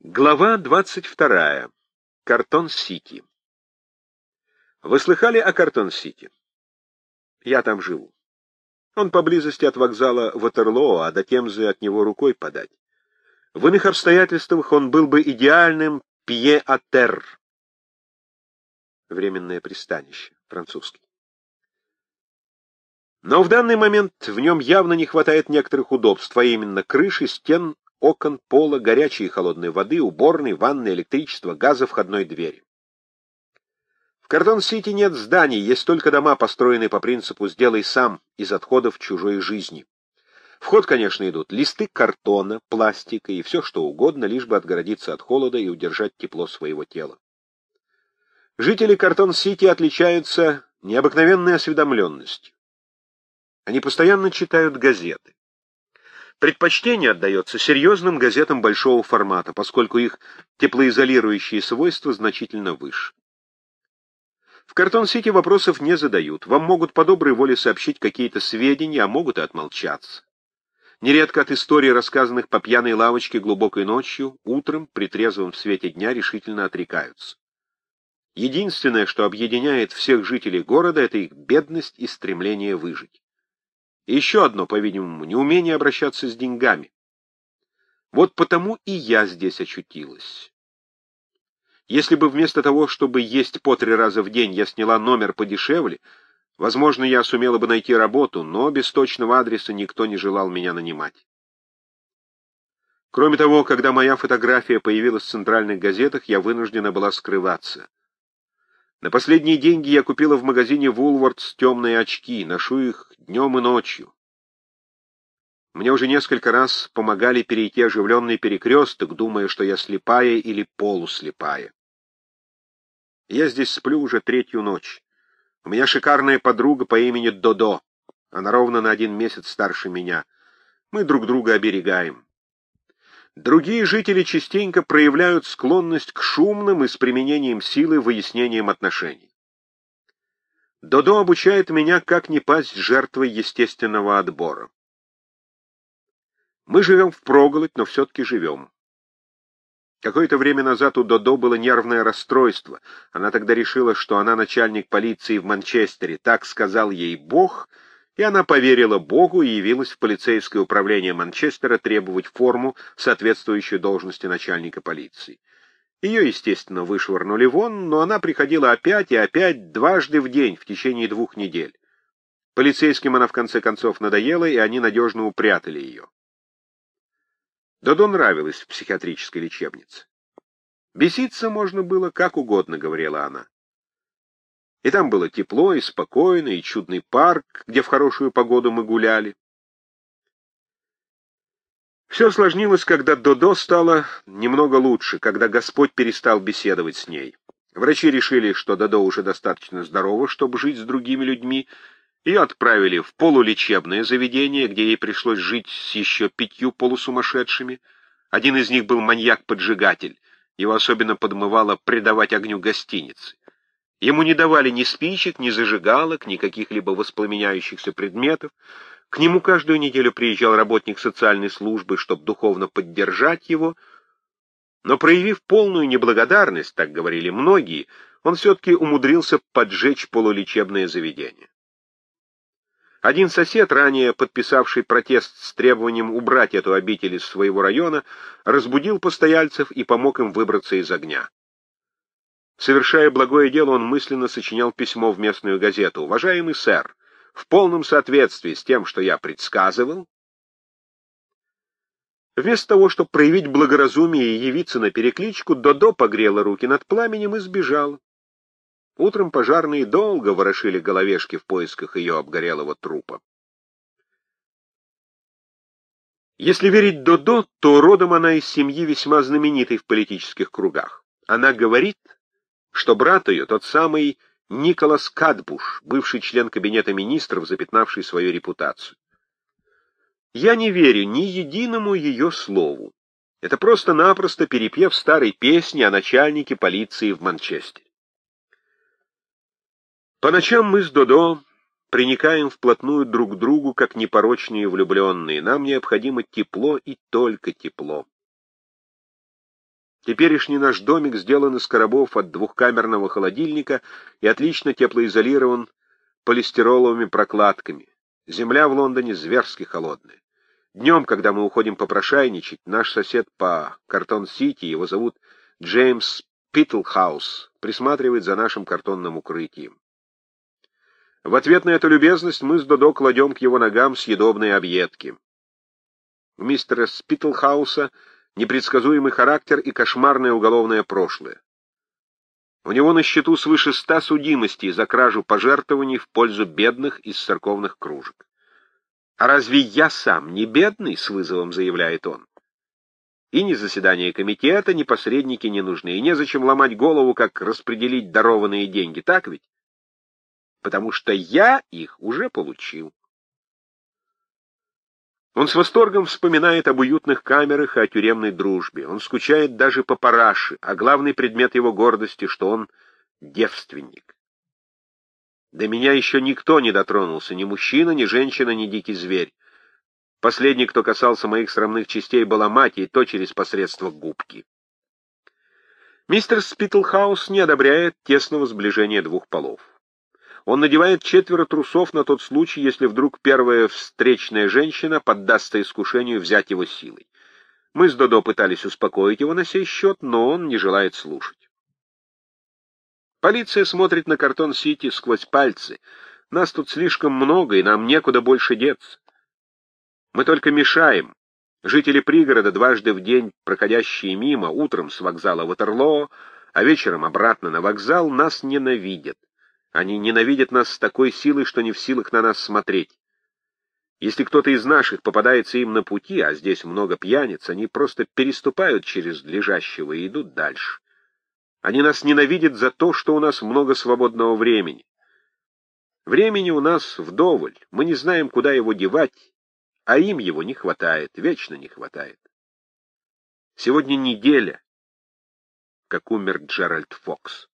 Глава 22. Картон-Сити. Вы слыхали о Картон-Сити? Я там живу. Он поблизости от вокзала Ватерлоо, а до Темзы от него рукой подать. В иных обстоятельствах он был бы идеальным пье-а-терр. Временное пристанище, французский. Но в данный момент в нем явно не хватает некоторых удобств, а именно крыши, стен, окон, пола, горячей и холодной воды, уборной, ванной, электричества, газа, входной двери. В Кардон-Сити нет зданий, есть только дома, построенные по принципу «сделай сам» из отходов чужой жизни. В ход, конечно, идут листы картона, пластика и все что угодно, лишь бы отгородиться от холода и удержать тепло своего тела. Жители Картон-Сити отличаются необыкновенной осведомленностью. Они постоянно читают газеты. Предпочтение отдается серьезным газетам большого формата, поскольку их теплоизолирующие свойства значительно выше. В Картон-Сити вопросов не задают. Вам могут по доброй воле сообщить какие-то сведения, а могут и отмолчаться. Нередко от историй, рассказанных по пьяной лавочке глубокой ночью, утром, при трезвом свете дня, решительно отрекаются. Единственное, что объединяет всех жителей города, это их бедность и стремление выжить. И еще одно, по-видимому, неумение обращаться с деньгами. Вот потому и я здесь очутилась. Если бы вместо того, чтобы есть по три раза в день, я сняла номер подешевле, возможно, я сумела бы найти работу, но без точного адреса никто не желал меня нанимать. Кроме того, когда моя фотография появилась в центральных газетах, я вынуждена была скрываться. На последние деньги я купила в магазине Woolworths темные очки, ношу их днем и ночью. Мне уже несколько раз помогали перейти оживленный перекресток, думая, что я слепая или полуслепая. Я здесь сплю уже третью ночь. У меня шикарная подруга по имени Додо. Она ровно на один месяц старше меня. Мы друг друга оберегаем. Другие жители частенько проявляют склонность к шумным и с применением силы выяснениям отношений. Додо обучает меня, как не пасть жертвой естественного отбора. Мы живем впроголодь, но все-таки живем. Какое-то время назад у Додо было нервное расстройство. Она тогда решила, что она начальник полиции в Манчестере. Так сказал ей Бог — и она поверила Богу и явилась в полицейское управление Манчестера требовать форму, соответствующую должности начальника полиции. Ее, естественно, вышвырнули вон, но она приходила опять и опять дважды в день в течение двух недель. Полицейским она в конце концов надоела, и они надежно упрятали ее. Додо нравилась в психиатрической лечебнице. Беситься можно было как угодно, говорила она. И там было тепло, и спокойно, и чудный парк, где в хорошую погоду мы гуляли. Все осложнилось, когда Додо стало немного лучше, когда Господь перестал беседовать с ней. Врачи решили, что Додо уже достаточно здорова, чтобы жить с другими людьми, и отправили в полулечебное заведение, где ей пришлось жить с еще пятью полусумасшедшими. Один из них был маньяк-поджигатель. Его особенно подмывало предавать огню гостиницы. Ему не давали ни спичек, ни зажигалок, ни каких-либо воспламеняющихся предметов. К нему каждую неделю приезжал работник социальной службы, чтобы духовно поддержать его. Но проявив полную неблагодарность, так говорили многие, он все-таки умудрился поджечь полулечебное заведение. Один сосед, ранее подписавший протест с требованием убрать эту обитель из своего района, разбудил постояльцев и помог им выбраться из огня. Совершая благое дело, он мысленно сочинял письмо в местную газету. «Уважаемый сэр, в полном соответствии с тем, что я предсказывал...» Вместо того, чтобы проявить благоразумие и явиться на перекличку, Додо погрела руки над пламенем и сбежала. Утром пожарные долго ворошили головешки в поисках ее обгорелого трупа. Если верить Додо, то родом она из семьи весьма знаменитой в политических кругах. Она говорит, что брат ее, тот самый Николас Кадбуш, бывший член кабинета министров, запятнавший свою репутацию. Я не верю ни единому ее слову. Это просто-напросто перепев старой песни о начальнике полиции в Манчестере. По ночам мы с Додо приникаем вплотную друг к другу, как непорочные влюбленные. Нам необходимо тепло и только тепло. Теперешний наш домик сделан из коробов от двухкамерного холодильника и отлично теплоизолирован полистироловыми прокладками. Земля в Лондоне зверски холодная. Днем, когда мы уходим попрошайничать, наш сосед по Картон-Сити, его зовут Джеймс Питтлхаус, присматривает за нашим картонным укрытием. В ответ на эту любезность мы с Додо кладем к его ногам съедобные объедки. У мистера Спитлхауса непредсказуемый характер и кошмарное уголовное прошлое. У него на счету свыше ста судимостей за кражу пожертвований в пользу бедных из церковных кружек. «А разве я сам не бедный?» — с вызовом заявляет он. И ни заседания комитета, ни посредники не нужны, и незачем ломать голову, как распределить дарованные деньги, так ведь? Потому что я их уже получил. Он с восторгом вспоминает об уютных камерах и о тюремной дружбе. Он скучает даже по параше, а главный предмет его гордости, что он девственник. До меня еще никто не дотронулся, ни мужчина, ни женщина, ни дикий зверь. Последний, кто касался моих срамных частей, была мать, и то через посредство губки. Мистер Спитлхаус не одобряет тесного сближения двух полов. Он надевает четверо трусов на тот случай, если вдруг первая встречная женщина поддастся искушению взять его силой. Мы с Додо пытались успокоить его на сей счет, но он не желает слушать. Полиция смотрит на Картон-Сити сквозь пальцы. Нас тут слишком много, и нам некуда больше деться. Мы только мешаем. Жители пригорода, дважды в день проходящие мимо, утром с вокзала Ватерлоо, а вечером обратно на вокзал, нас ненавидят. Они ненавидят нас с такой силой, что не в силах на нас смотреть. Если кто-то из наших попадается им на пути, а здесь много пьяниц, они просто переступают через лежащего и идут дальше. Они нас ненавидят за то, что у нас много свободного времени. Времени у нас вдоволь, мы не знаем, куда его девать, а им его не хватает, вечно не хватает. Сегодня неделя, как умер Джеральд Фокс.